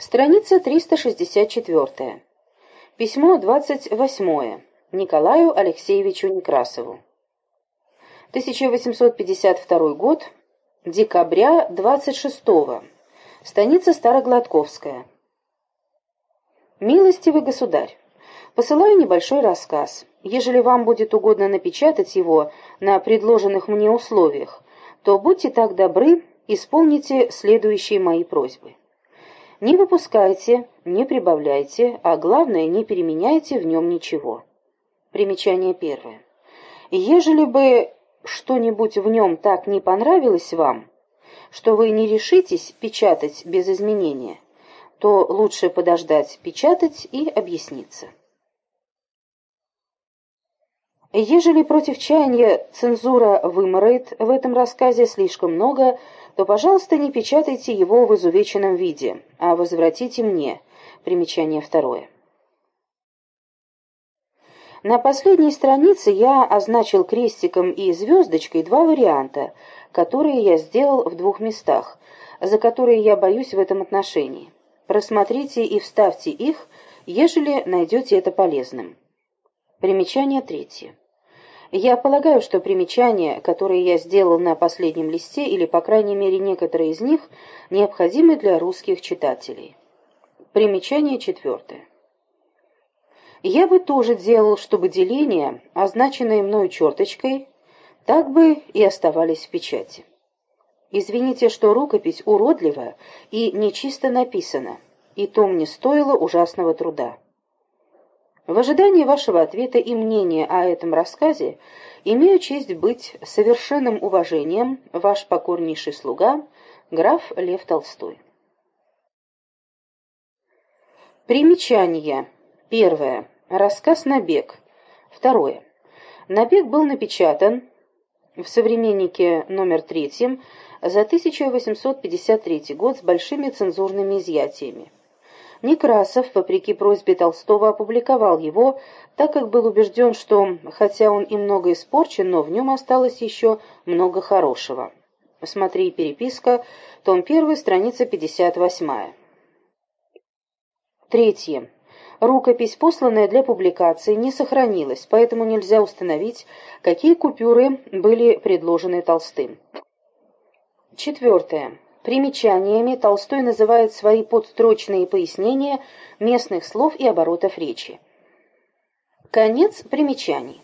Страница 364. Письмо 28. Николаю Алексеевичу Некрасову. 1852 год. Декабря 26. -го. Станица Старогладковская. Милостивый государь, посылаю небольшой рассказ. Ежели вам будет угодно напечатать его на предложенных мне условиях, то будьте так добры, исполните следующие мои просьбы. Не выпускайте, не прибавляйте, а главное, не переменяйте в нем ничего. Примечание первое. Ежели бы что-нибудь в нем так не понравилось вам, что вы не решитесь печатать без изменения, то лучше подождать печатать и объясниться. Ежели против чаяния цензура выморает в этом рассказе слишком много, то, пожалуйста, не печатайте его в изувеченном виде, а возвратите мне. Примечание второе. На последней странице я означил крестиком и звездочкой два варианта, которые я сделал в двух местах, за которые я боюсь в этом отношении. Просмотрите и вставьте их, ежели найдете это полезным. Примечание третье. Я полагаю, что примечания, которые я сделал на последнем листе, или, по крайней мере, некоторые из них, необходимы для русских читателей. Примечание четвертое. Я бы тоже делал, чтобы деления, означенные мною черточкой, так бы и оставались в печати. Извините, что рукопись уродливая и нечисто написана, и то мне стоило ужасного труда. В ожидании вашего ответа и мнения о этом рассказе имею честь быть совершенным уважением ваш покорнейший слуга, граф Лев Толстой. Примечание. Первое. Рассказ «Набег». Второе. «Набег» был напечатан в «Современнике» номер третьем за 1853 год с большими цензурными изъятиями. Некрасов, вопреки просьбе Толстого, опубликовал его, так как был убежден, что, хотя он и много испорчен, но в нем осталось еще много хорошего. Смотри переписка, том 1, страница 58. Третье. Рукопись, посланная для публикации, не сохранилась, поэтому нельзя установить, какие купюры были предложены Толстым. Четвертое. Примечаниями Толстой называет свои подстрочные пояснения местных слов и оборотов речи. Конец примечаний.